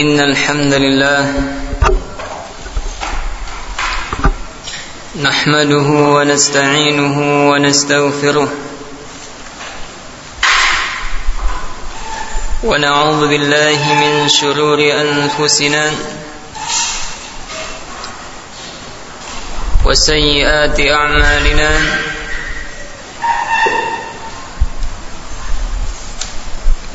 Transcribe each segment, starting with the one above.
إن الحمد لله نحمده ونستعينه ونستغفره ونعوذ بالله من شرور أنفسنا وسيئات أعمالنا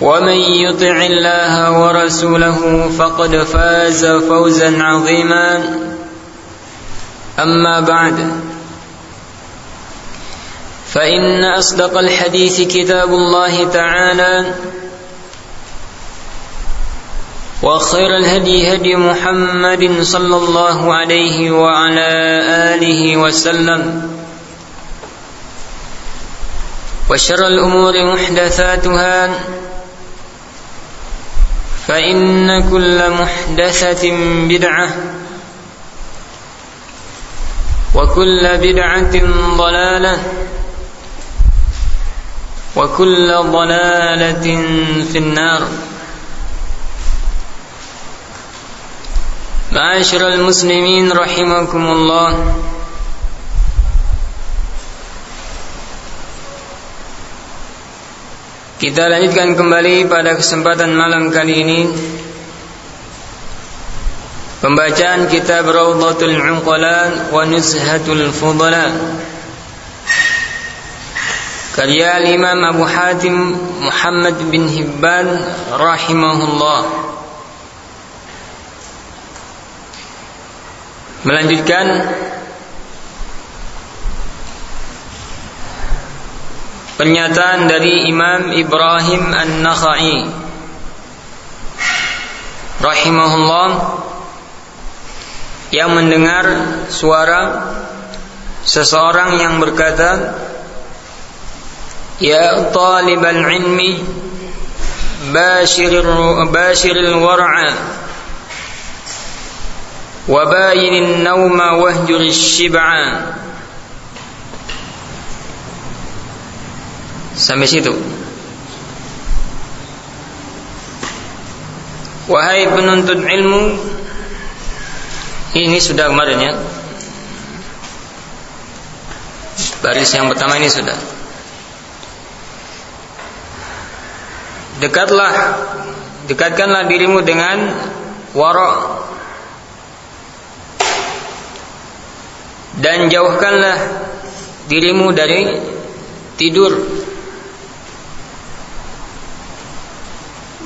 ومن يطع الله ورسوله فقد فاز فوزا عظيما. أما بعد فإن أصدق الحديث كتاب الله تعالى وخير الهدي هدي محمد صلى الله عليه وعلى آله وسلم. وشر الأمور محدثاتها فإن كل محدثة بدعة وكل بدعة ضلالة وكل ضلالة في النار. معاشر المسلمين رحمكم الله. Kita lanjutkan kembali pada kesempatan malam kali ini. Pembacaan kitab Rawdatul Unqala wa Nuzhatul Fudala. Karya Imam Abu Hatim Muhammad bin Hibban rahimahullah. Melanjutkan Pernyataan dari Imam Ibrahim An-Nakhai. Rahimahullah Yang mendengar suara Seseorang yang berkata Ya talibal ilmi Bashiril, bashiril war'a Wabayinin nawma wahjuris shib'a Sampai situ. Wahai penuntut ilmu, ini sudah kemarin ya. Baris yang pertama ini sudah. Dekatlah, dekatkanlah dirimu dengan warok dan jauhkanlah dirimu dari tidur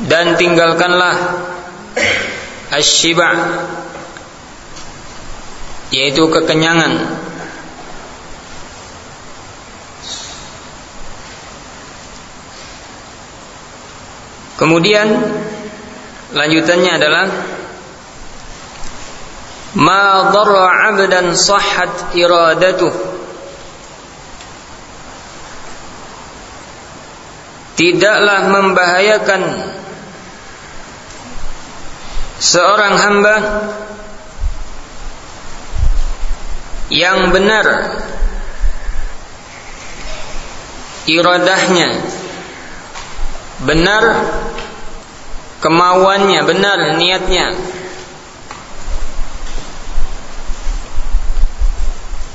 dan tinggalkanlah asyiba yaitu kekenyangan. Kemudian lanjutannya adalah ma dharra 'abdan sahhat iradatuh. Tidaklah membahayakan seorang hamba yang benar iradahnya benar kemauannya benar niatnya.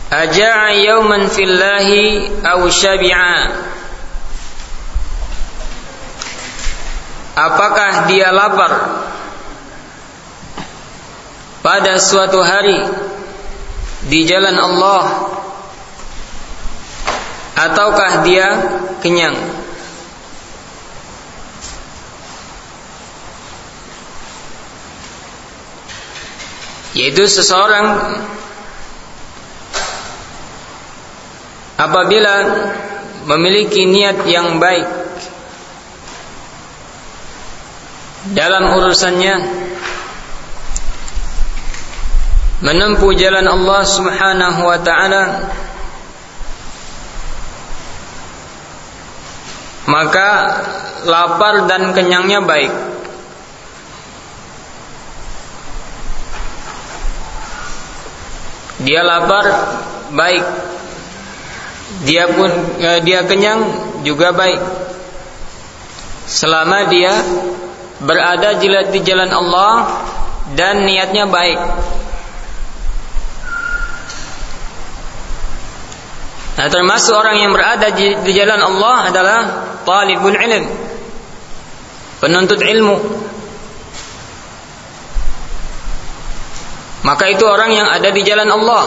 Aja'a yawman fillahi aw syabi'a apakah dia lapar pada suatu hari di jalan Allah ataukah dia kenyang? Yaitu seseorang apabila memiliki niat yang baik dalam urusannya menempuh jalan Allah Subhanahu wa taala maka lapar dan kenyangnya baik. Dia lapar baik. Dia pun eh, dia kenyang juga baik. Selama dia berada di jalan Allah dan niatnya baik Nah, termasuk orang yang berada di, jalan Allah adalah talibul ilm. Penuntut ilmu. Maka itu orang yang ada di jalan Allah.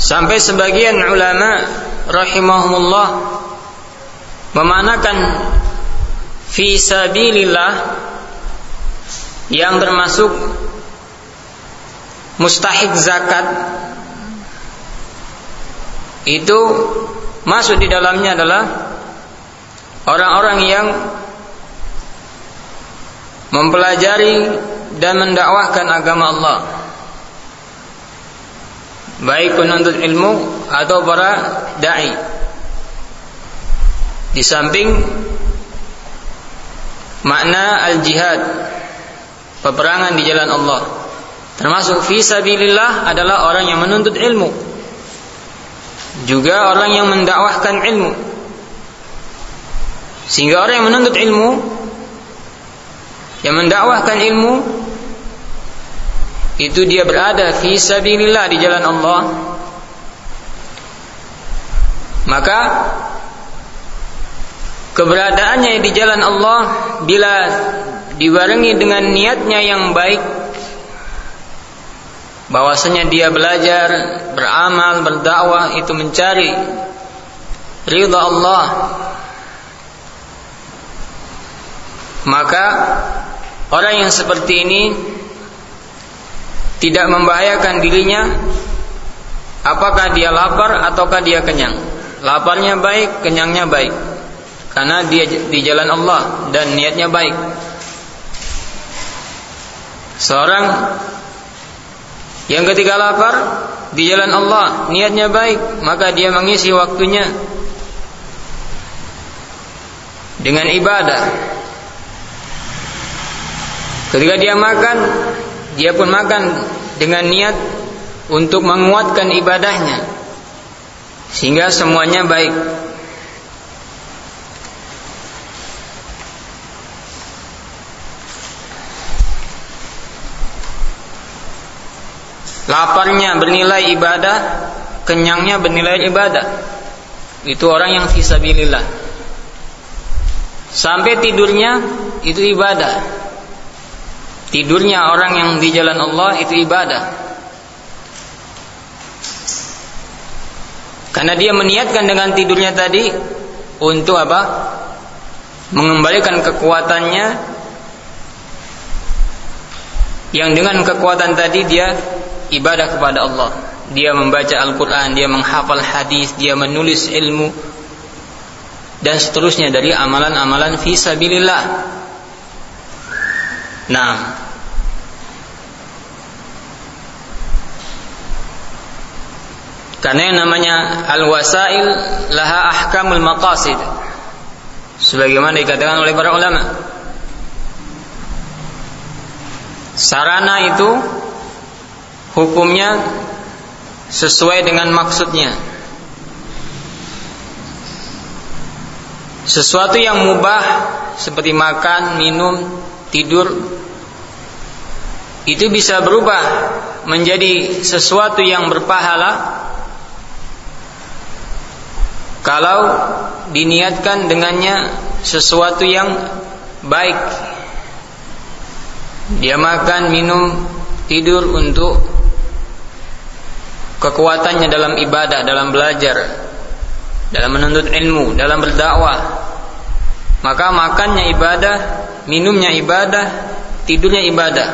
Sampai sebagian ulama rahimahumullah memanakan fi sabilillah yang termasuk mustahik zakat. Itu masuk di dalamnya adalah orang-orang yang mempelajari dan mendakwahkan agama Allah. Baik penuntut ilmu atau para dai. Di samping makna al-jihad peperangan di jalan Allah Termasuk fi sabilillah adalah orang yang menuntut ilmu. Juga orang yang mendakwahkan ilmu. Sehingga orang yang menuntut ilmu yang mendakwahkan ilmu itu dia berada fi sabilillah di jalan Allah. Maka keberadaannya di jalan Allah bila dibarengi dengan niatnya yang baik bahwasanya dia belajar, beramal, berdakwah itu mencari ridha Allah. Maka orang yang seperti ini tidak membahayakan dirinya apakah dia lapar ataukah dia kenyang. Laparnya baik, kenyangnya baik. Karena dia di jalan Allah dan niatnya baik. Seorang yang ketika lapar di jalan Allah, niatnya baik, maka dia mengisi waktunya dengan ibadah. Ketika dia makan, dia pun makan dengan niat untuk menguatkan ibadahnya sehingga semuanya baik. Laparnya bernilai ibadah, kenyangnya bernilai ibadah. Itu orang yang fisabilillah. Sampai tidurnya itu ibadah. Tidurnya orang yang di jalan Allah itu ibadah. Karena dia meniatkan dengan tidurnya tadi untuk apa? Mengembalikan kekuatannya yang dengan kekuatan tadi dia ibadah kepada Allah. Dia membaca Al-Quran, dia menghafal hadis, dia menulis ilmu, dan seterusnya dari amalan-amalan fisabilillah. Nah, karena yang namanya al-wasail laha ahkamul maqasid. sebagaimana dikatakan oleh para ulama sarana itu hukumnya sesuai dengan maksudnya. Sesuatu yang mubah seperti makan, minum, tidur itu bisa berubah menjadi sesuatu yang berpahala. Kalau diniatkan dengannya sesuatu yang baik. Dia makan, minum, tidur untuk kekuatannya dalam ibadah, dalam belajar, dalam menuntut ilmu, dalam berdakwah. Maka makannya ibadah, minumnya ibadah, tidurnya ibadah.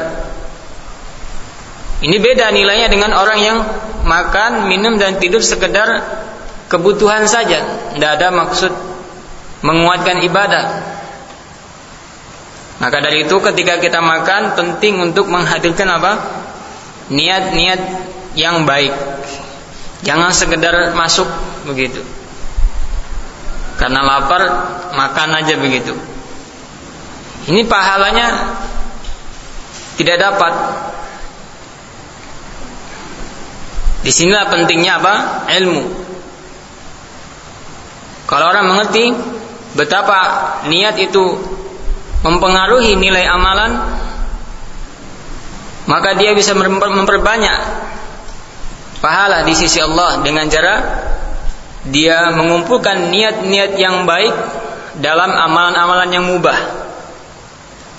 Ini beda nilainya dengan orang yang makan, minum dan tidur sekedar kebutuhan saja, tidak ada maksud menguatkan ibadah. Maka dari itu ketika kita makan penting untuk menghadirkan apa? Niat-niat yang baik. Jangan sekedar masuk begitu. Karena lapar makan aja begitu. Ini pahalanya tidak dapat. Di sinilah pentingnya apa? Ilmu. Kalau orang mengerti betapa niat itu mempengaruhi nilai amalan maka dia bisa memperbanyak pahala di sisi Allah dengan cara dia mengumpulkan niat-niat yang baik dalam amalan-amalan yang mubah.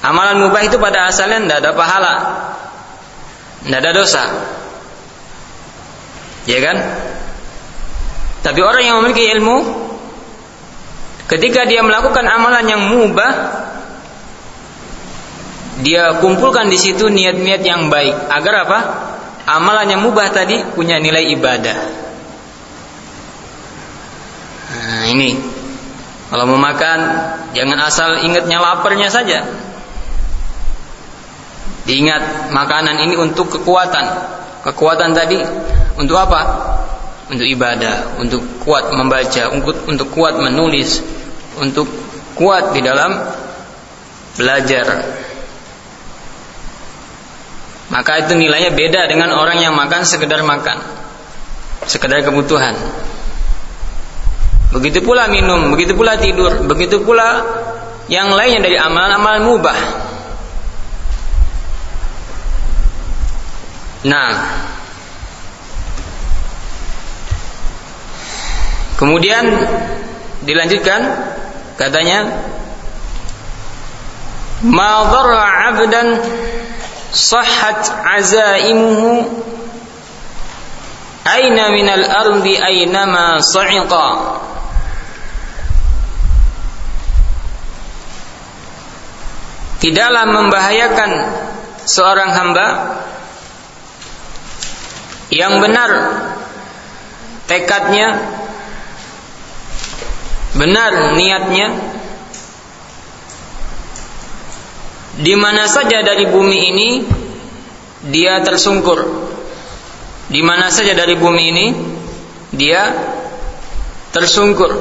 Amalan mubah itu pada asalnya tidak ada pahala, tidak ada dosa, ya kan? Tapi orang yang memiliki ilmu, ketika dia melakukan amalan yang mubah, dia kumpulkan di situ niat-niat yang baik agar apa? Amalan yang mubah tadi punya nilai ibadah. Nah, ini kalau mau makan jangan asal ingatnya laparnya saja. Diingat makanan ini untuk kekuatan. Kekuatan tadi untuk apa? Untuk ibadah, untuk kuat membaca, untuk untuk kuat menulis, untuk kuat di dalam belajar. Maka itu nilainya beda dengan orang yang makan sekedar makan. Sekedar kebutuhan. Begitu pula minum, begitu pula tidur, begitu pula yang lainnya dari amalan-amalan mubah. Nah, kemudian dilanjutkan katanya ma 'abdan صحت عزائمه أين من الأرض أينما صعقا Tidaklah membahayakan seorang hamba yang benar tekadnya, benar niatnya, di mana saja dari bumi ini dia tersungkur. Di mana saja dari bumi ini dia tersungkur.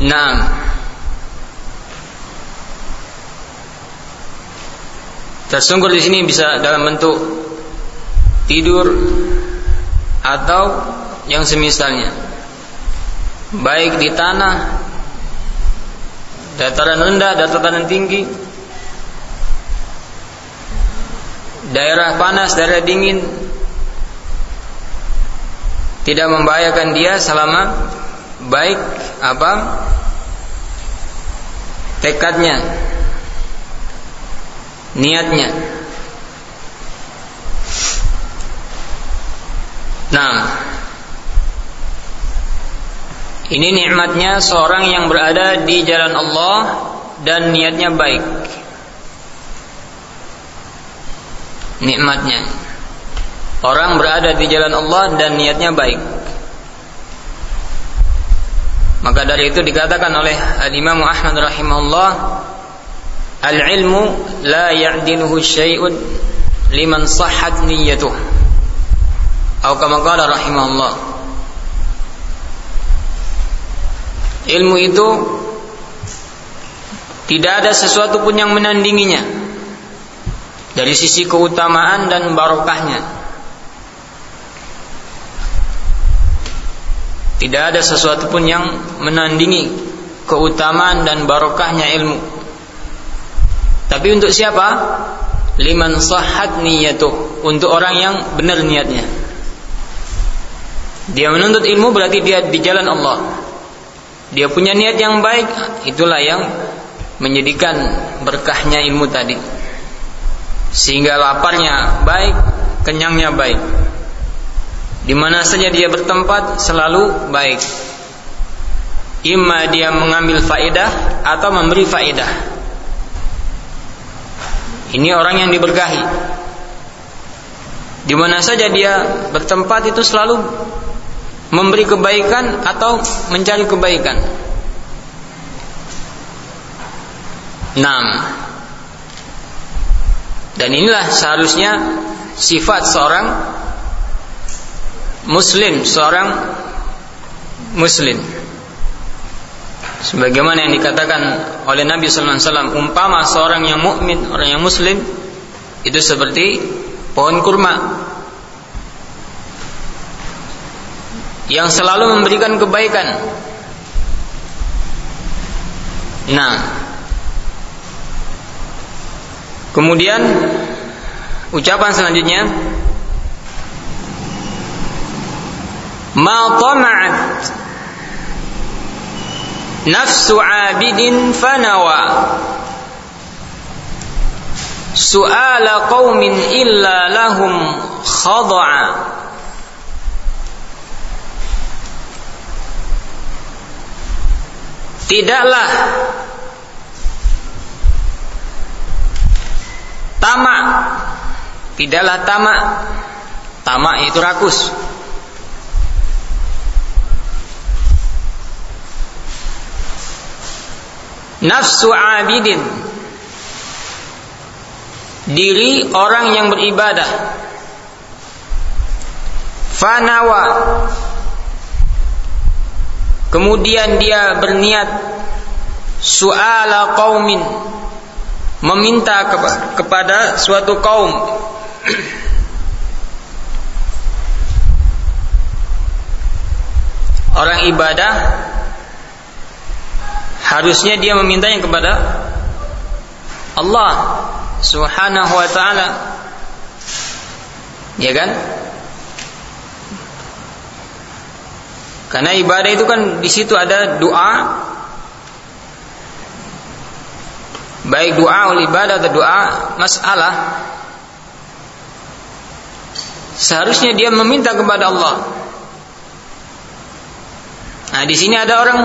Nah, tersungkur di sini bisa dalam bentuk tidur atau yang semisalnya. Baik di tanah dataran rendah dataran tinggi. Daerah panas daerah dingin. Tidak membahayakan dia selama baik apa? Tekadnya. Niatnya. Nah ini nikmatnya seorang yang berada di jalan Allah dan niatnya baik. Nikmatnya orang berada di jalan Allah dan niatnya baik. Maka dari itu dikatakan oleh Al-Imam Ahmad rahimahullah Al-ilmu la ya'diluhu syai'un liman sahhat niyyatuh Atau kama rahimahullah. Ilmu itu tidak ada sesuatu pun yang menandinginya dari sisi keutamaan dan barokahnya. Tidak ada sesuatu pun yang menandingi keutamaan dan barokahnya ilmu. Tapi untuk siapa? Liman sahhat niyatuh. Untuk orang yang benar niatnya. Dia menuntut ilmu berarti dia di jalan Allah. Dia punya niat yang baik, itulah yang menjadikan berkahnya ilmu tadi. Sehingga laparnya baik, kenyangnya baik. Di mana saja dia bertempat selalu baik. Ima dia mengambil faedah atau memberi faedah. Ini orang yang diberkahi. Di mana saja dia bertempat itu selalu memberi kebaikan atau mencari kebaikan. Enam. Dan inilah seharusnya sifat seorang muslim, seorang muslim. Sebagaimana yang dikatakan oleh Nabi sallallahu alaihi wasallam, umpama seorang yang mukmin, orang yang muslim itu seperti pohon kurma yang selalu memberikan kebaikan. Nah, kemudian ucapan selanjutnya. Ma tama'at nafsu 'abidin fanawa. Su'ala qaumin illa lahum khada'a tidaklah tamak. Tidaklah tamak. Tamak itu rakus. Nafsu abidin. Diri orang yang beribadah. Fanawa Kemudian dia berniat su'ala qaumin meminta kepada suatu kaum. Orang ibadah harusnya dia memintanya kepada Allah Subhanahu wa taala. Ya kan Karena ibadah itu kan di situ ada doa baik doa ul ibadah atau doa masalah seharusnya dia meminta kepada Allah. Nah, di sini ada orang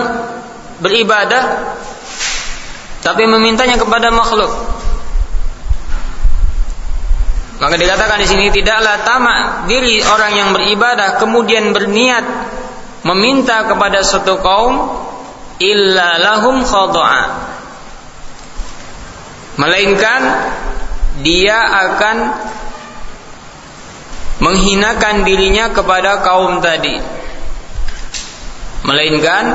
beribadah tapi memintanya kepada makhluk. Maka dikatakan di sini tidaklah tamak diri orang yang beribadah kemudian berniat meminta kepada suatu kaum illa lahum melainkan dia akan menghinakan dirinya kepada kaum tadi. Melainkan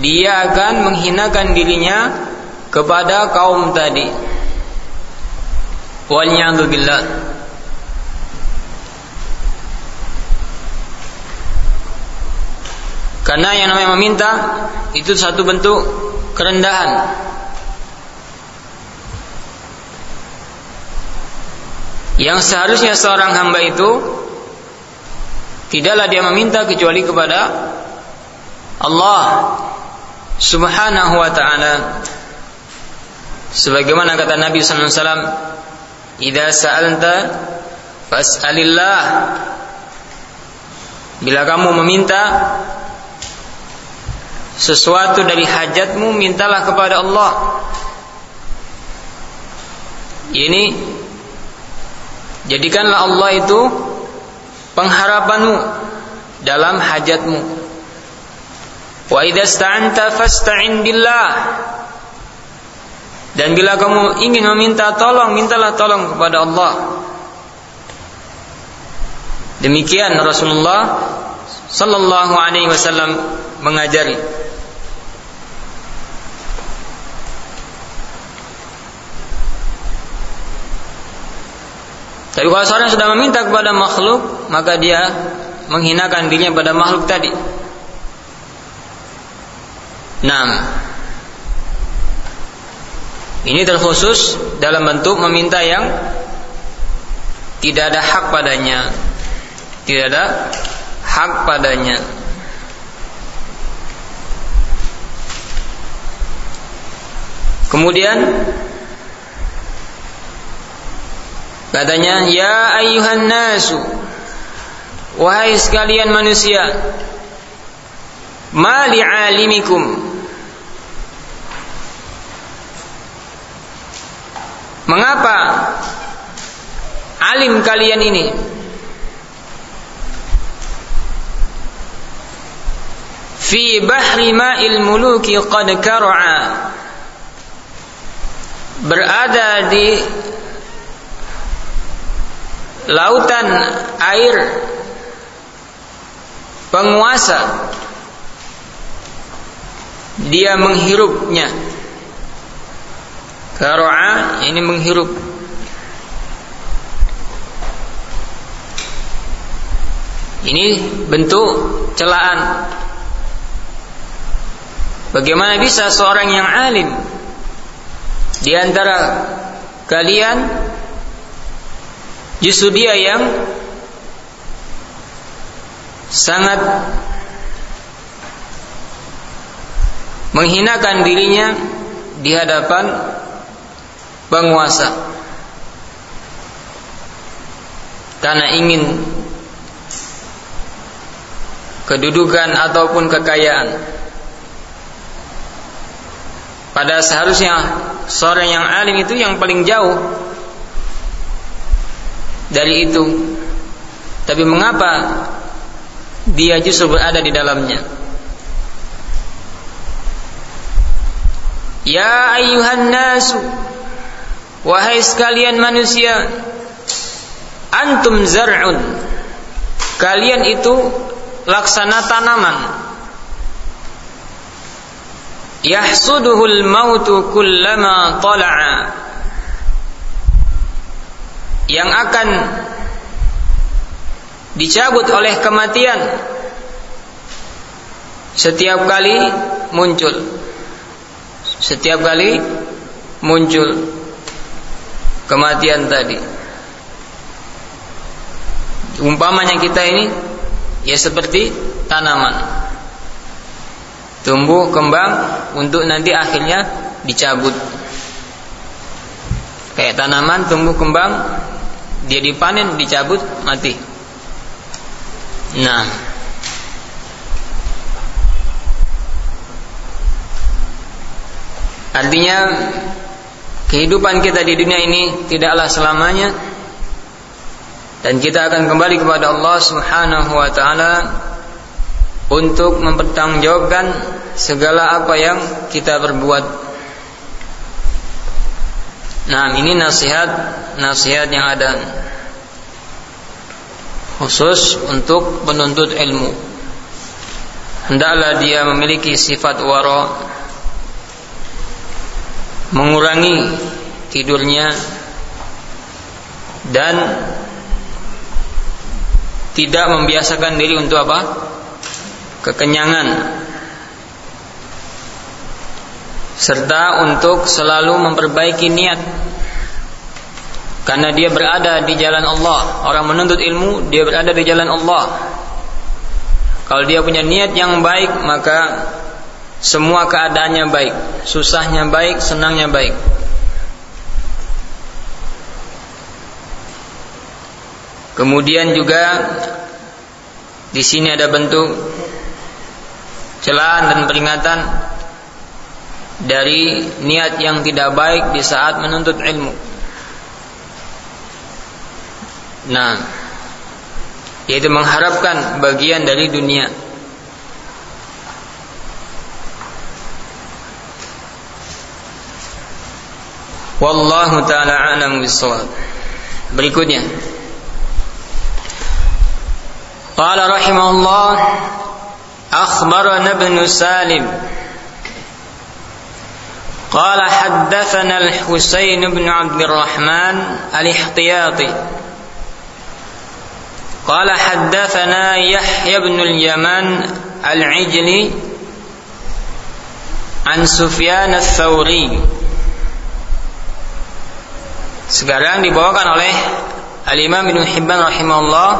dia akan menghinakan dirinya kepada kaum tadi. Wal billah Karena yang namanya meminta itu satu bentuk kerendahan. Yang seharusnya seorang hamba itu tidaklah dia meminta kecuali kepada Allah Subhanahu wa taala. Sebagaimana kata Nabi sallallahu alaihi wasallam, "Idza fas'alillah." Bila kamu meminta, sesuatu dari hajatmu mintalah kepada Allah. Ini jadikanlah Allah itu pengharapanmu dalam hajatmu. Wa idza fasta'in billah. Dan bila kamu ingin meminta tolong mintalah tolong kepada Allah. Demikian Rasulullah sallallahu alaihi wasallam mengajari. Tapi kalau seorang sudah meminta kepada makhluk, maka dia menghinakan dirinya pada makhluk tadi. Nah, ini terkhusus dalam bentuk meminta yang tidak ada hak padanya. Tidak ada hak padanya. Kemudian katanya ya ayyuhan nasu wahai sekalian manusia mali alimikum? Mengapa alim kalian ini? Fi bahri ma'il muluki qad kar'a berada di lautan air penguasa dia menghirupnya Karo'a ini menghirup. Ini bentuk celaan. Bagaimana bisa seorang yang alim di antara kalian justru dia yang sangat menghinakan dirinya di hadapan penguasa. Karena ingin kedudukan ataupun kekayaan. Pada seharusnya seorang yang alim itu yang paling jauh dari itu. Tapi mengapa dia justru berada di dalamnya? Ya ayuhan nasu Wahai sekalian manusia Antum zar'un. Kalian itu Laksana tanaman. Yahsuduhul mautu kullama tala'a Yang akan Dicabut oleh kematian Setiap kali muncul Setiap kali muncul kematian tadi. Umpamanya kita ini ya seperti tanaman. Tumbuh kembang untuk nanti akhirnya dicabut. Kayak tanaman tumbuh kembang dia dipanen dicabut mati. Nah, Artinya kehidupan kita di dunia ini tidaklah selamanya dan kita akan kembali kepada Allah Subhanahu wa taala untuk mempertanggungjawabkan segala apa yang kita perbuat. Nah, ini nasihat nasihat yang ada khusus untuk penuntut ilmu. Hendaklah dia memiliki sifat wara mengurangi tidurnya dan tidak membiasakan diri untuk apa? kekenyangan serta untuk selalu memperbaiki niat. Karena dia berada di jalan Allah. Orang menuntut ilmu dia berada di jalan Allah. Kalau dia punya niat yang baik maka semua keadaannya baik, susahnya baik, senangnya baik. Kemudian juga di sini ada bentuk celaan dan peringatan dari niat yang tidak baik di saat menuntut ilmu. Nah, yaitu mengharapkan bagian dari dunia. Wallahu taala alam bisawab. Berikutnya. Qala rahimahullah akhbarana ibn Salim قال حدثنا الحسين بن عبد الرحمن الاحتياطي قال حدثنا يحيى بن اليمان العجلي عن سفيان الثوري Sekarang dibawakan oleh Al-Imam Ibn Hibban rahimahullah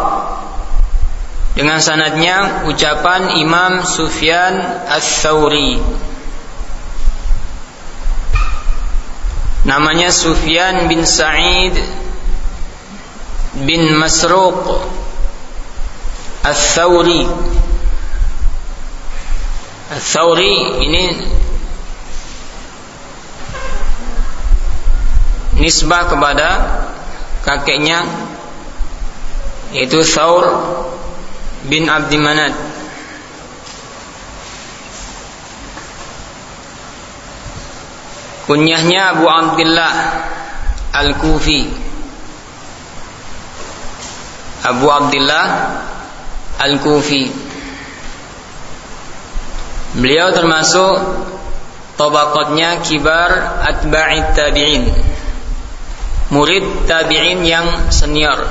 dengan sanadnya ucapan Imam Sufyan Ats-Tsauri. Namanya Sufyan bin Sa'id bin Masruq Ats-Tsauri. Ats-Tsauri ini nisbah kepada kakeknya yaitu Thawr bin Abdi Manad kunyahnya Abu Abdullah Al-Kufi. Abu Abdullah Al-Kufi. Beliau termasuk tabaqatnya kibar atba'it tabi'in. Murid tabi'in yang senior.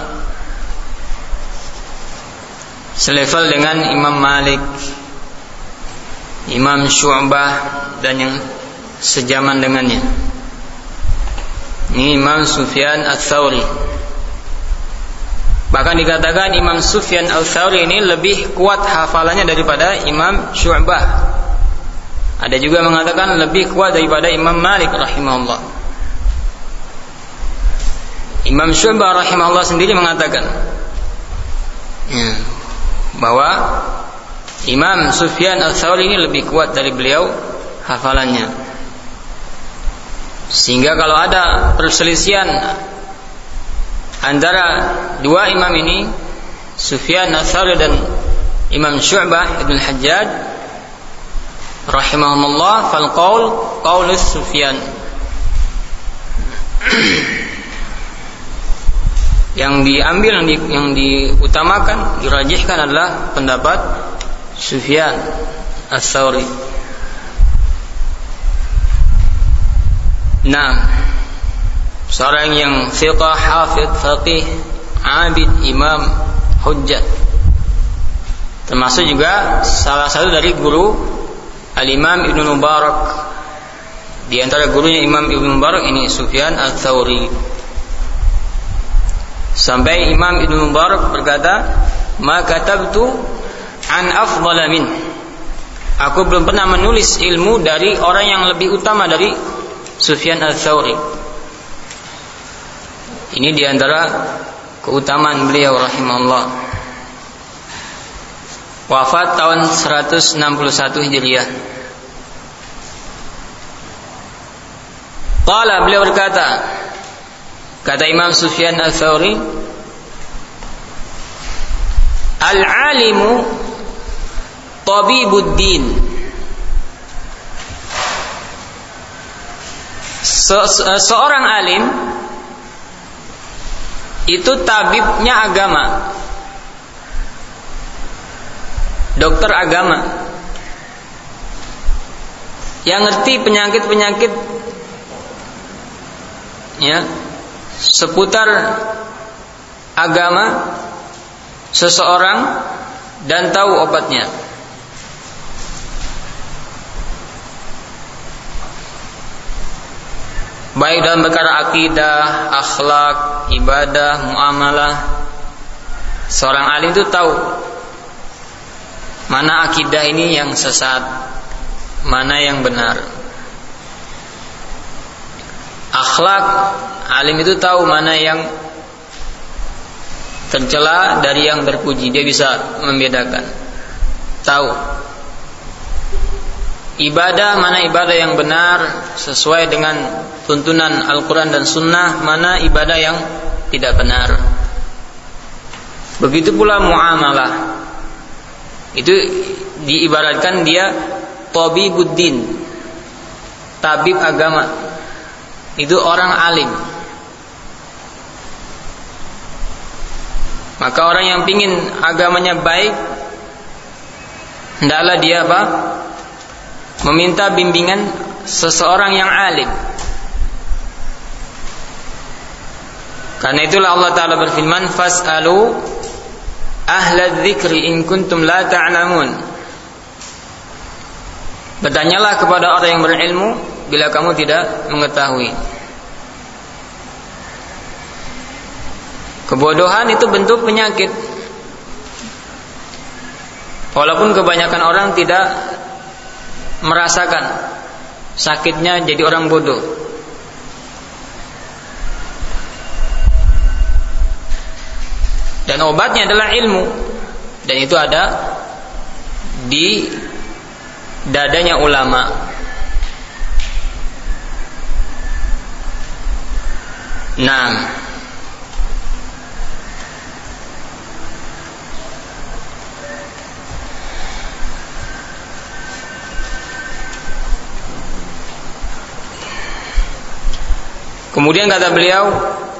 Selevel dengan Imam Malik Imam Syu'bah dan yang sejaman dengannya. Ini Imam Sufyan Al-Thawri. Bahkan dikatakan Imam Sufyan Al-Thawri ini lebih kuat hafalannya daripada Imam Syu'bah. Ada juga mengatakan lebih kuat daripada Imam Malik rahimahullah. Imam Syu'bah rahimahullah sendiri mengatakan ya, bahwa Imam Sufyan al-Thawri ini lebih kuat dari beliau hafalannya. Sehingga kalau ada perselisihan antara dua imam ini, Sufyan al-Thawri dan Imam Syu'bah Ibn Hajjaj rahimahumullah fal qaul Sufyan yang diambil yang, di, yang diutamakan dirajihkan adalah pendapat Sufyan Ats-Tsauri. Nah, seorang yang fiqah, hafid, faqih, abid, imam, hujjat. Termasuk juga salah satu dari guru Al-Imam Ibnu Mubarak. Di antara gurunya Imam Ibnu Mubarak ini Sufyan Ats-Tsauri. Sampai Imam Ibnu Mubarak berkata, "Maka tabtu an afdala min." Aku belum pernah menulis ilmu dari orang yang lebih utama dari Sufyan Al-Thawri. Ini di antara keutamaan beliau rahimahullah. Wafat tahun 161 Hijriah. Qala beliau berkata, Kata Imam Sufyan Al-Thawri Al-alimu Tabibuddin Se Seorang alim Itu tabibnya agama Dokter agama Yang ngerti penyakit-penyakit Ya seputar agama seseorang dan tahu obatnya. Baik dalam perkara akidah, akhlak, ibadah, muamalah. Seorang alim itu tahu mana akidah ini yang sesat, mana yang benar. Akhlak alim itu tahu mana yang tercela dari yang terpuji dia bisa membedakan tahu ibadah mana ibadah yang benar sesuai dengan tuntunan Al-Quran dan Sunnah mana ibadah yang tidak benar. Begitu pula muamalah. Itu diibaratkan dia tabibuddin tabib agama. Itu orang alim. Maka orang yang ingin agamanya baik hendaklah dia apa? Meminta bimbingan seseorang yang alim. Karena itulah Allah Ta'ala berfirman Fas'alu ahla dzikri in kuntum la ta'lamun Bertanyalah kepada orang yang berilmu Bila kamu tidak mengetahui Kebodohan itu bentuk penyakit. Walaupun kebanyakan orang tidak merasakan sakitnya jadi orang bodoh. Dan obatnya adalah ilmu. Dan itu ada di dadanya ulama. Nah, Kemudian kata beliau,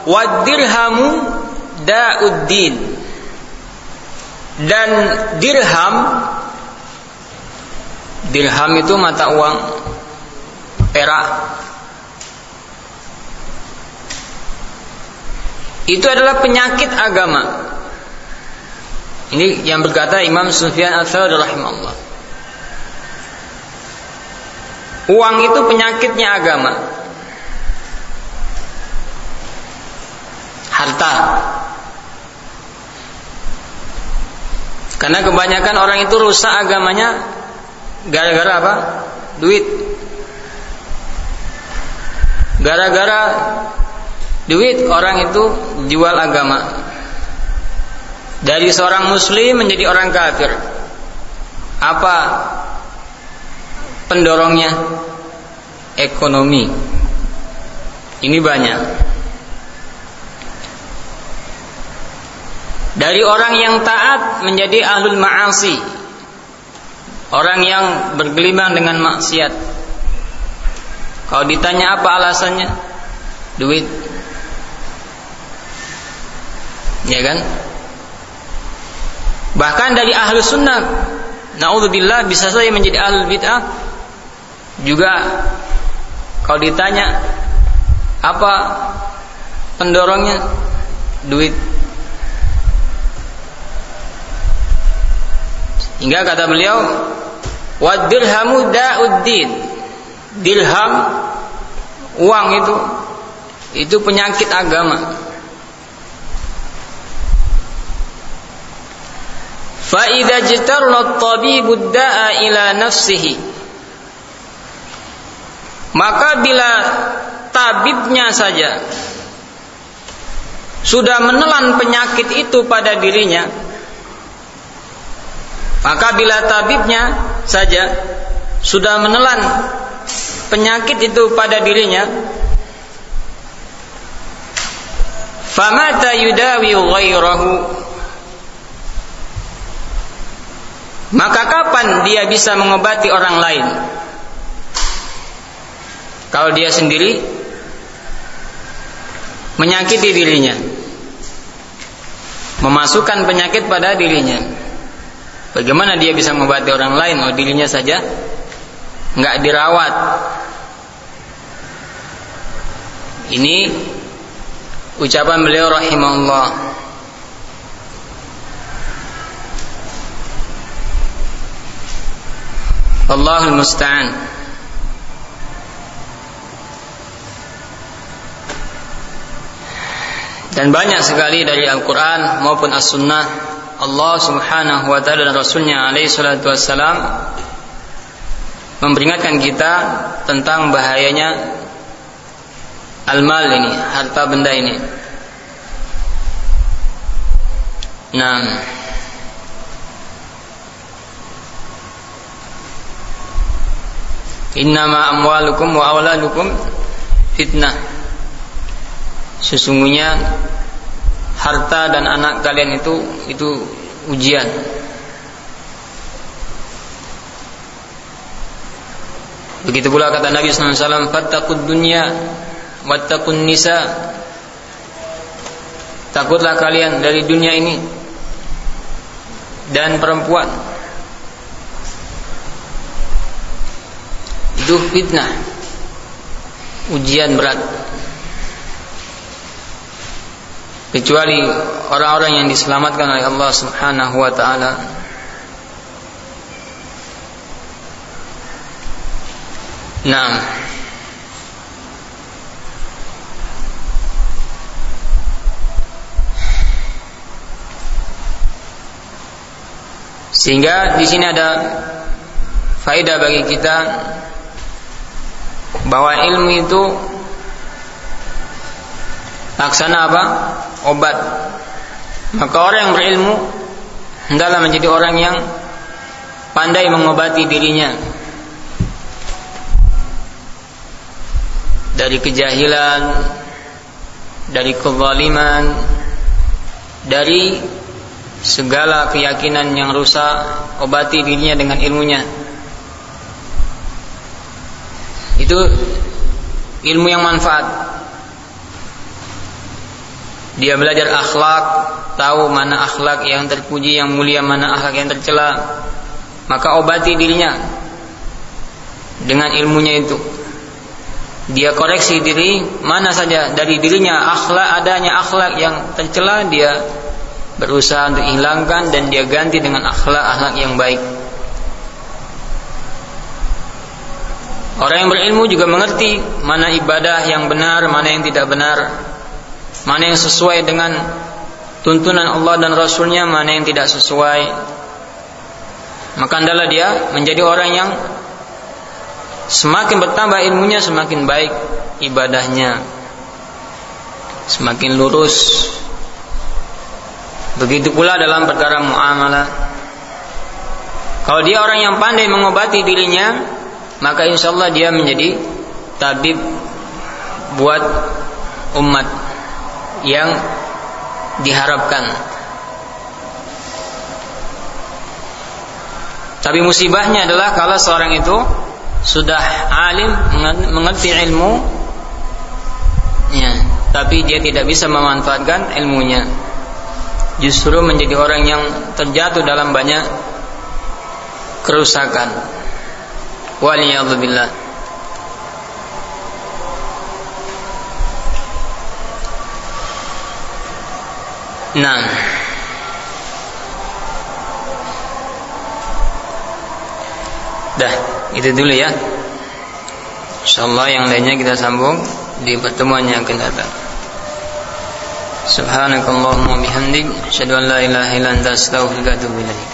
"Wadirhamu da'uddin." Dan dirham dirham itu mata uang perak. Itu adalah penyakit agama. Ini yang berkata Imam Sufyan Ats-Tsauri rahimahullah. Uang itu penyakitnya agama. Karena kebanyakan orang itu rusak agamanya gara-gara apa? Duit. Gara-gara duit orang itu jual agama. Dari seorang muslim menjadi orang kafir. Apa pendorongnya? Ekonomi. Ini banyak. Dari orang yang taat menjadi ahlul ma'asi. Orang yang bergelimang dengan maksiat. Kalau ditanya apa alasannya? Duit. Ya kan? Bahkan dari ahlu sunnah Na'udzubillah bisa saja menjadi ahlul bid'ah Juga Kalau ditanya Apa pendorongnya Duit Hingga kata beliau, "Wa dirhamu da'uddin." Dirham uang itu itu penyakit agama. Fa idza jitarna at-tabibu da'a ila nafsihi maka bila tabibnya saja sudah menelan penyakit itu pada dirinya maka bila tabibnya saja sudah menelan penyakit itu pada dirinya, famata yudawi ghairahu maka kapan dia bisa mengobati orang lain? Kalau dia sendiri menyakiti dirinya memasukkan penyakit pada dirinya Bagaimana dia bisa mengobati orang lain? Oh dirinya saja nggak dirawat. Ini ucapan beliau rahimahullah. Allahul musta'an. Dan banyak sekali dari Al-Quran maupun As-Sunnah Allah Subhanahu wa taala dan Rasulnya alaihi salatu wassalam memperingatkan kita tentang bahayanya al-mal ini, harta benda ini. Nah, Innama amwalukum wa awladukum fitnah. Sesungguhnya harta dan anak kalian itu itu ujian. Begitu pula kata Nabi SAW, Fattakud dunya, wattakun nisa. takutlah kalian dari dunia ini dan perempuan itu fitnah ujian berat kecuali orang-orang yang diselamatkan oleh Allah Subhanahu wa taala Nah, Sehingga di sini ada faedah bagi kita bahwa ilmu itu laksana apa? Obat. Maka orang yang berilmu hendaklah menjadi orang yang pandai mengobati dirinya. Dari kejahilan, dari kezaliman, dari segala keyakinan yang rusak obati dirinya dengan ilmunya. Itu ilmu yang manfaat dia belajar akhlak tahu mana akhlak yang terpuji yang mulia mana akhlak yang tercela. Maka obati dirinya dengan ilmunya itu. Dia koreksi diri mana saja dari dirinya akhlak adanya akhlak yang tercela dia berusaha untuk hilangkan dan dia ganti dengan akhlak-akhlak yang baik. Orang yang berilmu juga mengerti mana ibadah yang benar, mana yang tidak benar, mana yang sesuai dengan tuntunan Allah dan Rasulnya, mana yang tidak sesuai. Maka adalah dia menjadi orang yang semakin bertambah ilmunya, semakin baik ibadahnya, semakin lurus Begitu pula dalam perkara muamalah. Kalau dia orang yang pandai mengobati dirinya, maka insya Allah dia menjadi tabib buat umat yang diharapkan. Tapi musibahnya adalah kalau seorang itu sudah alim mengerti ilmu, ya, tapi dia tidak bisa memanfaatkan ilmunya justru menjadi orang yang terjatuh dalam banyak kerusakan. Waliyadzubillah. Nah. Dah, itu dulu ya. Insyaallah yang lainnya kita sambung di pertemuan yang akan datang. سبحانك اللهم وبحمدك أشهد أن لا إله إلا أنت أستغفرك وأتوب إليك